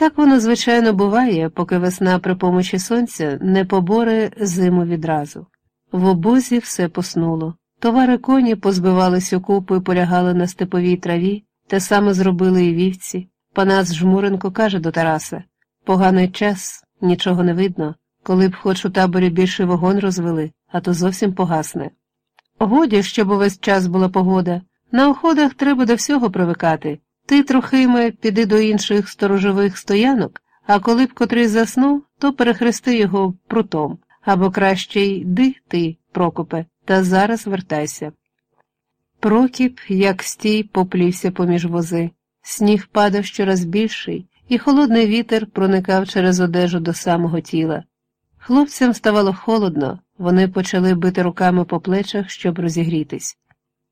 Так воно, звичайно, буває, поки весна при помочі сонця не поборе зиму відразу. В обозі все поснуло. Товари коні позбивались у купу і полягали на степовій траві, те саме зробили і вівці. Панас Жмуренко каже до Тараса поганий час, нічого не видно, коли б хоч у таборі більший вогонь розвели, а то зовсім погасне. Годі, щоб увесь час була погода. На оходах треба до всього привикати. Ти, трохиме, піди до інших сторожових стоянок, а коли б котрий заснув, то перехрести його прутом, або краще йди ти, Прокопе, та зараз вертайся. Прокіп, як стій, поплівся поміж вози. Сніг падав щораз більший, і холодний вітер проникав через одежу до самого тіла. Хлопцям ставало холодно, вони почали бити руками по плечах, щоб розігрітись.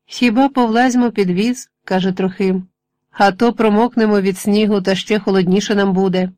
Хіба повлазьмо під віз, каже Трохим, а то промокнемо від снігу та ще холодніше нам буде.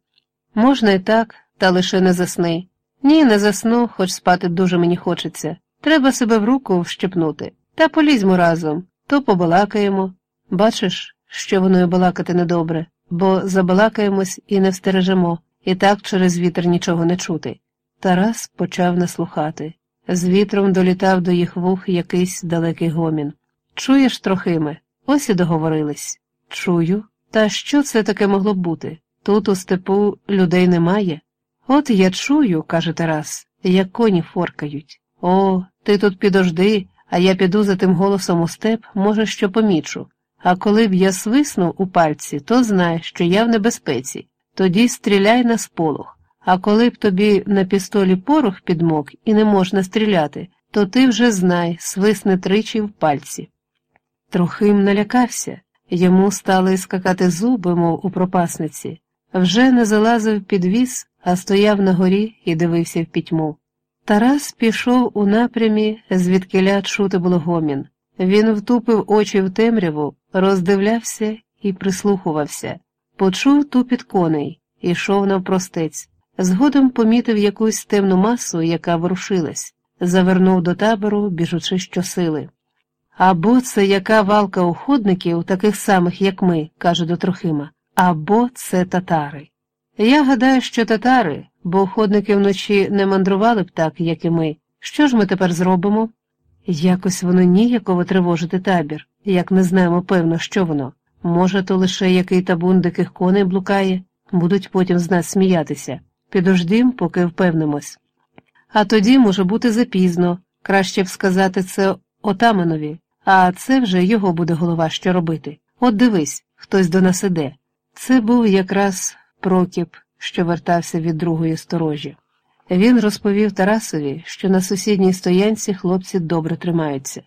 Можна і так, та лише не засни. Ні, не засну, хоч спати дуже мені хочеться. Треба себе в руку вщепнути. Та полізьмо разом, то побалакаємо. Бачиш, що воно і балакати недобре, бо забалакаємось і не встережемо, і так через вітер нічого не чути. Тарас почав наслухати. З вітром долітав до їх вух якийсь далекий гомін. Чуєш, Трохиме? Ось і договорились. Чую. Та що це таке могло б бути? Тут у степу людей немає. От я чую, каже Тарас, як коні форкають. О, ти тут підожди, а я піду за тим голосом у степ, може, що помічу. А коли б я свиснув у пальці, то знай, що я в небезпеці. Тоді стріляй на сполох. А коли б тобі на пістолі порох підмок і не можна стріляти, то ти вже знай, свисне тричі в пальці. Трохим налякався, йому стали скакати зуби, мов у пропасниці. Вже не залазив під віз, а стояв на горі і дивився в пітьму. Тарас пішов у напрямі, звідкиля чути було гомін. Він втупив очі в темряву, роздивлявся і прислухувався, почув тупіт коней, ішов навпростець. Згодом помітив якусь темну масу, яка ворушилась, завернув до табору, біжучи щосили. Або це яка валка уходників, таких самих, як ми, каже до Трохима, або це татари. Я гадаю, що татари, бо уходники вночі не мандрували б так, як і ми. Що ж ми тепер зробимо? Якось воно ніяково тривожити табір, як не знаємо, певно, що воно. Може, то лише який табун диких коней блукає, будуть потім з нас сміятися. Підождім, поки впевнимось. А тоді може бути запізно, краще б сказати це отаманові, а це вже його буде голова що робити. От дивись, хтось до нас іде. Це був якраз Прокіп, що вертався від другої сторожі. Він розповів Тарасові, що на сусідній стоянці хлопці добре тримаються.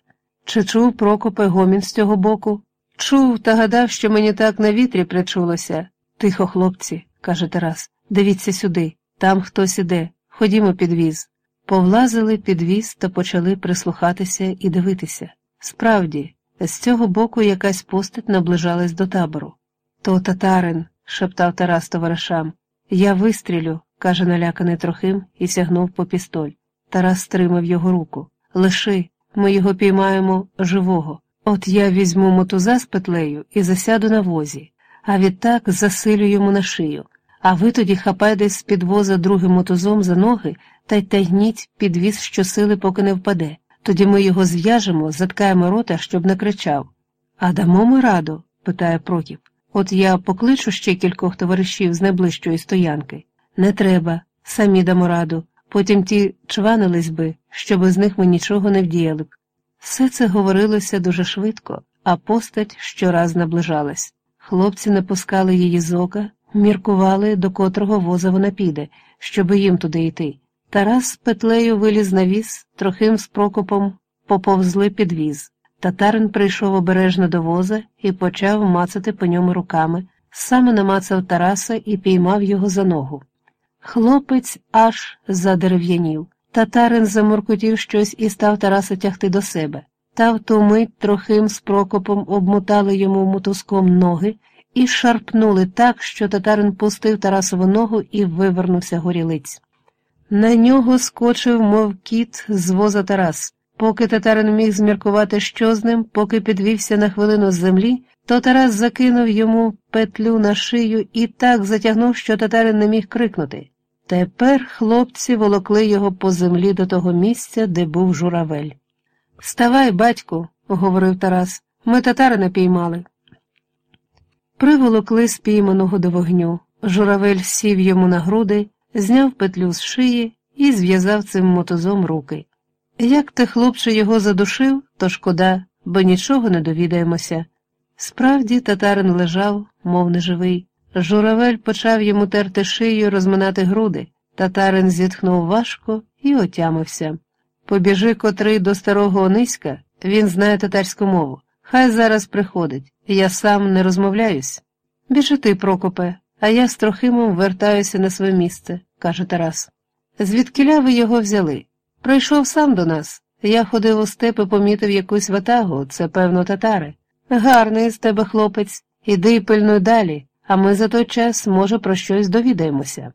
Чи чув Прокопе гомін з цього боку? Чув та гадав, що мені так на вітрі причулося. Тихо, хлопці, каже Тарас, дивіться сюди, там хтось іде, ходімо під віз. Повлазили під віз та почали прислухатися і дивитися. Справді, з цього боку якась постать наближалась до табору. То татарин, шептав Тарас товаришам. Я вистрілю, каже наляканий Трохим і сягнув по пістоль. Тарас стримав його руку. Лиши, ми його піймаємо живого. От я візьму мотуза з петлею і засяду на возі, а відтак засилю йому на шию. А ви тоді хапайтесь з під воза другим мотузом за ноги та й тягніть підвіз щосили, поки не впаде. Тоді ми його зв'яжемо, заткаємо рота, щоб не кричав. А дамо ми раду? питає Прокіп. От я покличу ще кількох товаришів з найближчої стоянки. Не треба, самі дамо раду. Потім ті чванились би, що без них ми нічого не вдіяли б. Все це говорилося дуже швидко, а постать щораз наближалась. Хлопці не пускали її з ока, міркували, до котрого воза вона піде, щоби їм туди йти. Тарас з петлею виліз на віз, трохим з прокопом поповзли під віз. Татарин прийшов обережно до воза і почав мацати по ньому руками, саме намацав Тараса і піймав його за ногу. Хлопець аж задерев'янів. Татарин заморкотів щось і став Тараса тягти до себе. Та в ту мить трохим з прокопом обмотали йому мотузком ноги і шарпнули так, що татарин пустив Тарасову ногу і вивернувся горілиць. На нього скочив, мов кіт, з воза Тарас. Поки татарин міг зміркувати, що з ним, поки підвівся на хвилину з землі, то Тарас закинув йому петлю на шию і так затягнув, що татарин не міг крикнути. Тепер хлопці волокли його по землі до того місця, де був журавель. Ставай, батьку, говорив Тарас, ми татарина піймали. Приволокли спійманого до вогню. Журавель сів йому на груди, зняв петлю з шиї і зв'язав цим мотузом руки. Як ти, хлопче, його задушив, то шкода, бо нічого не довідаємося. Справді, татарин лежав, мов неживий. Журавель почав йому терти шию, розминати груди. Татарин зітхнув важко і отямився. Побіжи котрий до старого Ониська, він знає татарську мову. Хай зараз приходить, я сам не розмовляюсь. Біжи ти, Прокопе, а я з Трохимом вертаюся на своє місце, каже Тарас. Звідкиля ви його взяли? Прийшов сам до нас. Я ходив у степ і помітив якусь ватагу, це, певно, татари. Гарний з тебе хлопець, іди пильнуй далі, а ми за той час, може, про щось довідаємося.